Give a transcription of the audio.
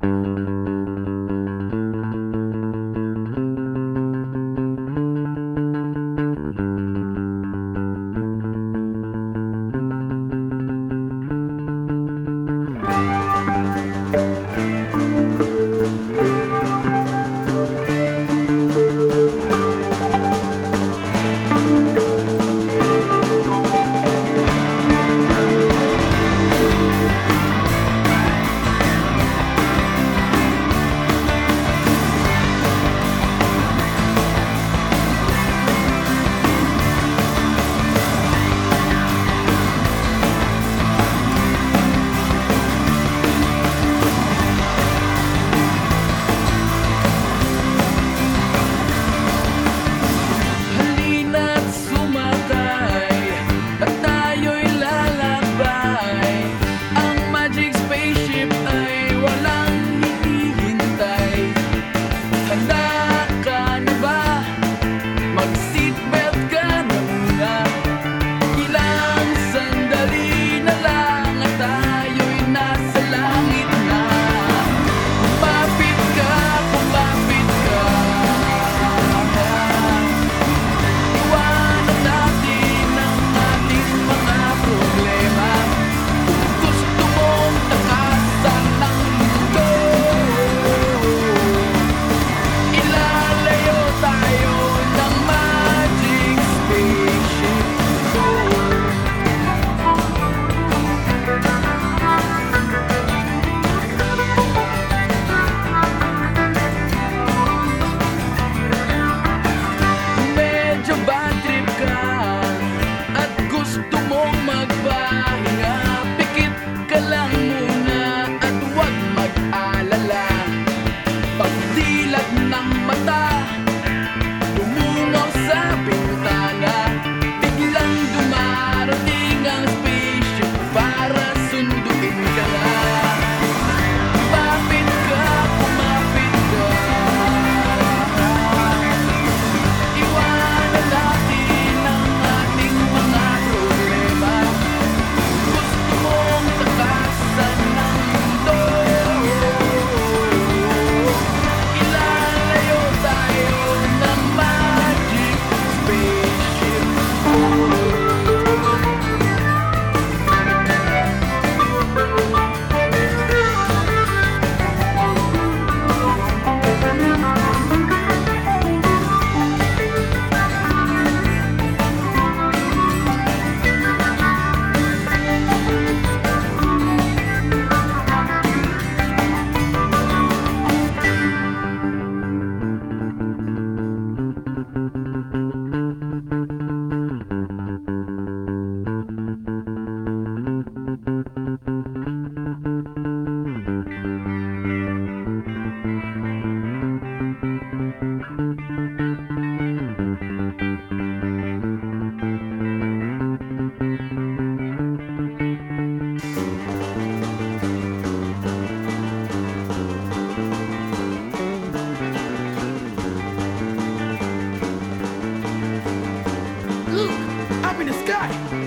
Thank Look, I'm in the sky.